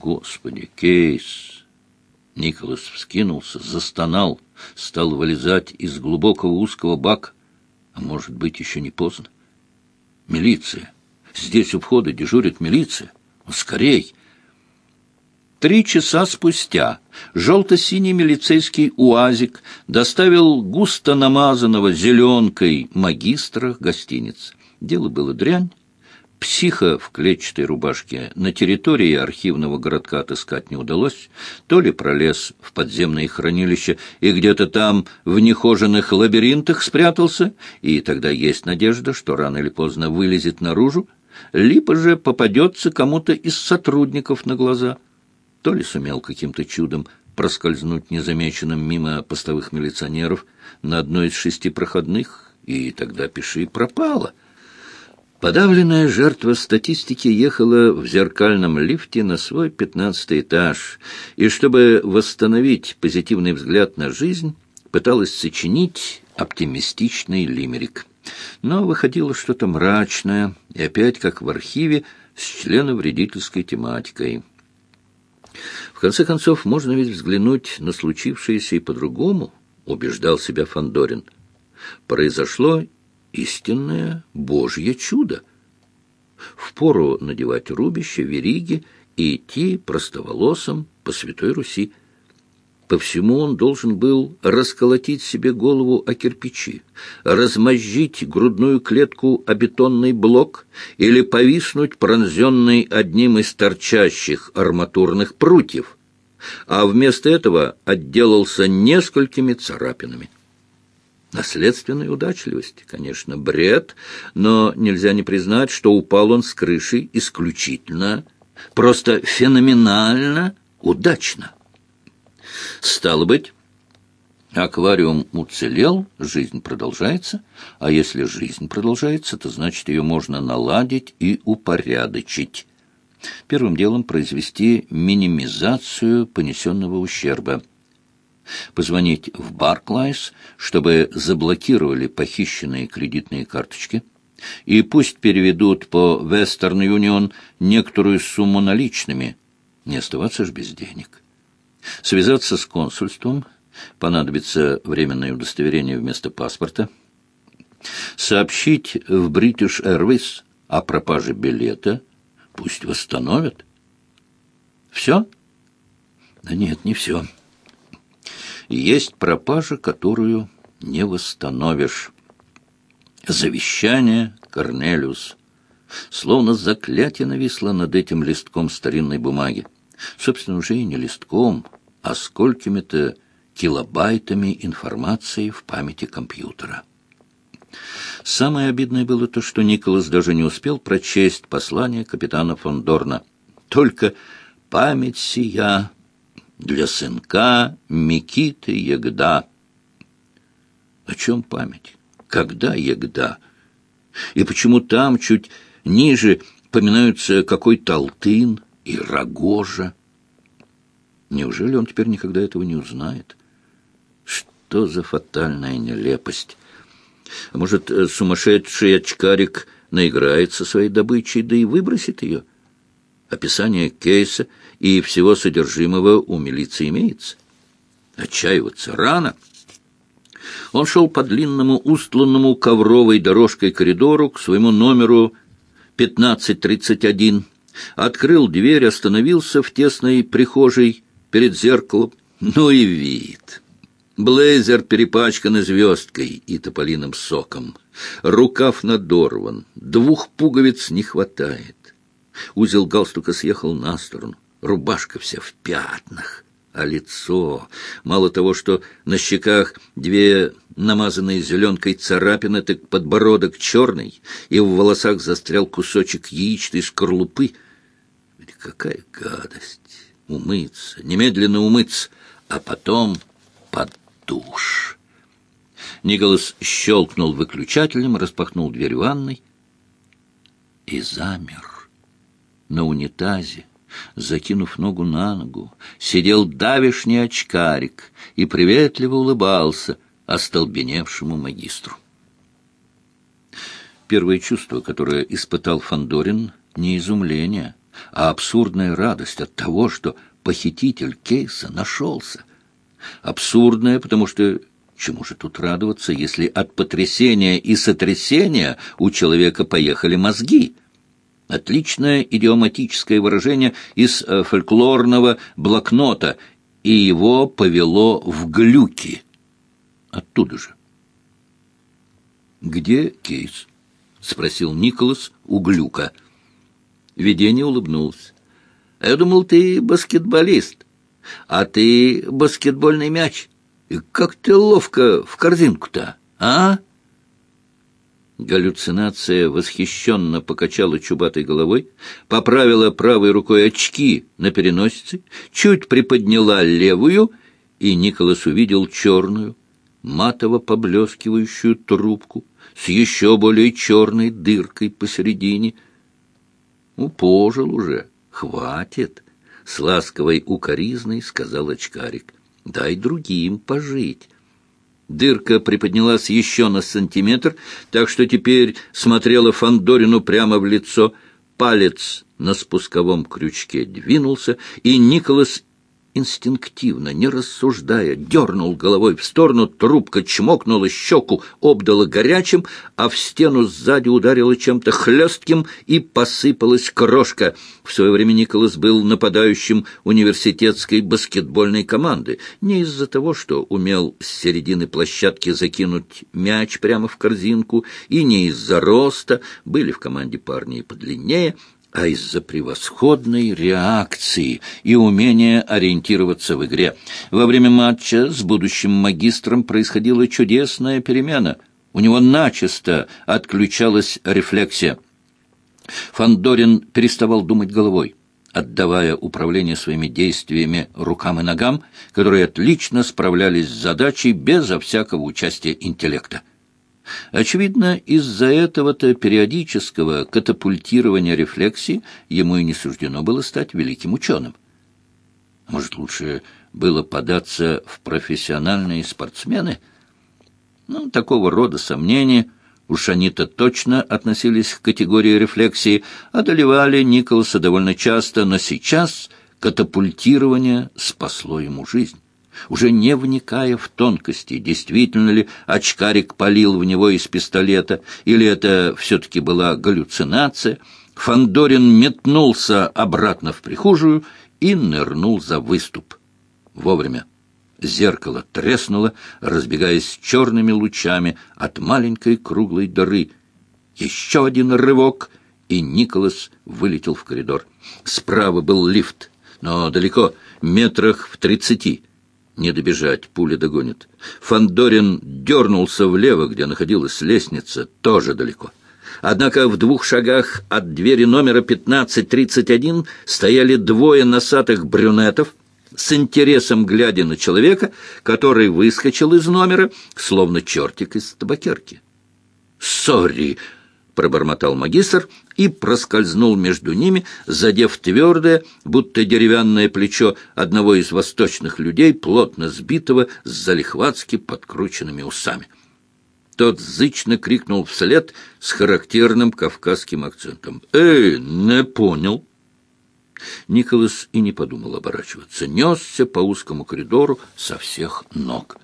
Господи, Кейс! Николас вскинулся, застонал, стал вылезать из глубокого узкого бака. А может быть, еще не поздно? Милиция! Здесь у входа дежурит милиция. Ну, скорей! Три часа спустя желто-синий милицейский уазик доставил густо намазанного зеленкой магистра гостиниц. Дело было дрянь. Психа в клетчатой рубашке на территории архивного городка отыскать не удалось. То ли пролез в подземные хранилища и где-то там в нехоженных лабиринтах спрятался, и тогда есть надежда, что рано или поздно вылезет наружу, либо же попадется кому-то из сотрудников на глаза — то ли сумел каким-то чудом проскользнуть незамеченным мимо постовых милиционеров на одной из шести проходных, и тогда пиши пропало. Подавленная жертва статистики ехала в зеркальном лифте на свой пятнадцатый этаж, и чтобы восстановить позитивный взгляд на жизнь, пыталась сочинить оптимистичный лимерик. Но выходило что-то мрачное, и опять, как в архиве, с членовредительской тематикой. В конце концов, можно ведь взглянуть на случившееся и по-другому, убеждал себя Фандорин. Произошло истинное Божье чудо. Впору надевать рубище, вериги и идти простоволосом по Святой Руси. По всему он должен был расколотить себе голову о кирпичи, размозжить грудную клетку о бетонный блок или повиснуть пронзенный одним из торчащих арматурных прутьев, а вместо этого отделался несколькими царапинами. Наследственная удачливость, конечно, бред, но нельзя не признать, что упал он с крыши исключительно, просто феноменально удачно. Стало быть, аквариум уцелел, жизнь продолжается, а если жизнь продолжается, то значит ее можно наладить и упорядочить. Первым делом произвести минимизацию понесенного ущерба. Позвонить в Барклайс, чтобы заблокировали похищенные кредитные карточки, и пусть переведут по Western Union некоторую сумму наличными, не оставаться ж без денег связаться с консульством, понадобится временное удостоверение вместо паспорта, сообщить в British Airways о пропаже билета, пусть восстановят. Все? Да нет, не все. Есть пропажа, которую не восстановишь. Завещание Корнелиус. Словно заклятие нависло над этим листком старинной бумаги. Собственно, уже и не листком, а сколькими-то килобайтами информации в памяти компьютера. Самое обидное было то, что Николас даже не успел прочесть послание капитана фон Дорна. Только память сия для сынка Микиты Ягда. О чем память? Когда Ягда? И почему там, чуть ниже, поминаются какой-то Алтын, и Рогожа. Неужели он теперь никогда этого не узнает? Что за фатальная нелепость? А может, э, сумасшедший очкарик наиграется своей добычей, да и выбросит ее? Описание кейса и всего содержимого у милиции имеется. Отчаиваться рано. Он шел по длинному, устланному ковровой дорожкой коридору к своему номеру 1531 открыл дверь, остановился в тесной прихожей перед зеркалом. Ну и вид! Блейзер перепачкан звездкой и тополиным соком. Рукав надорван, двух пуговиц не хватает. Узел галстука съехал на сторону, рубашка вся в пятнах, а лицо... Мало того, что на щеках две намазанные зеленкой царапины, так подбородок черный, и в волосах застрял кусочек яичной скорлупы — Какая гадость! Умыться, немедленно умыться, а потом под душ. Николас щелкнул выключателем, распахнул дверь ванной и замер. На унитазе, закинув ногу на ногу, сидел давишний очкарик и приветливо улыбался остолбеневшему магистру. Первое чувство, которое испытал Фандорин, не изумление — а абсурдная радость от того, что похититель кейса нашелся. Абсурдная, потому что чему же тут радоваться, если от потрясения и сотрясения у человека поехали мозги? Отличное идиоматическое выражение из э, фольклорного блокнота, и его повело в глюки. Оттуда же. «Где кейс?» — спросил Николас у глюка. Видение улыбнулся. «Я думал, ты баскетболист, а ты баскетбольный мяч. И как ты ловко в корзинку-то, а?» Галлюцинация восхищенно покачала чубатой головой, поправила правой рукой очки на переносице, чуть приподняла левую, и Николас увидел черную, матово поблескивающую трубку с еще более черной дыркой посередине. «Ну, пожил уже, хватит!» — с ласковой укоризной сказал очкарик. «Дай другим пожить». Дырка приподнялась еще на сантиметр, так что теперь смотрела Фандорину прямо в лицо. Палец на спусковом крючке двинулся, и Николас инстинктивно, не рассуждая, дернул головой в сторону, трубка чмокнула щеку, обдала горячим, а в стену сзади ударила чем-то хлестким и посыпалась крошка. В свое время Николас был нападающим университетской баскетбольной команды. Не из-за того, что умел с середины площадки закинуть мяч прямо в корзинку, и не из-за роста, были в команде парни и подлиннее — а из-за превосходной реакции и умения ориентироваться в игре. Во время матча с будущим магистром происходила чудесная перемена. У него начисто отключалась рефлексия. Фандорин переставал думать головой, отдавая управление своими действиями рукам и ногам, которые отлично справлялись с задачей безо всякого участия интеллекта. Очевидно, из-за этого-то периодического катапультирования рефлексии ему и не суждено было стать великим ученым. Может, лучше было податься в профессиональные спортсмены? Ну, такого рода сомнения, уж они-то точно относились к категории рефлексии, одолевали Николаса довольно часто, но сейчас катапультирование спасло ему жизнь уже не вникая в тонкости, действительно ли очкарик палил в него из пистолета, или это все-таки была галлюцинация, Фандорин метнулся обратно в прихожую и нырнул за выступ. Вовремя. Зеркало треснуло, разбегаясь черными лучами от маленькой круглой дыры. Еще один рывок, и Николас вылетел в коридор. Справа был лифт, но далеко, метрах в тридцати. Не добежать, пуля догонит. Фандорин дернулся влево, где находилась лестница, тоже далеко. Однако в двух шагах от двери номера 1531 стояли двое носатых брюнетов, с интересом глядя на человека, который выскочил из номера, словно чертик из табакерки. «Сори!» Пробормотал магистр и проскользнул между ними, задев твердое, будто деревянное плечо одного из восточных людей, плотно сбитого с залихватски подкрученными усами. Тот зычно крикнул вслед с характерным кавказским акцентом. «Эй, не понял!» Николас и не подумал оборачиваться. Несся по узкому коридору со всех ног.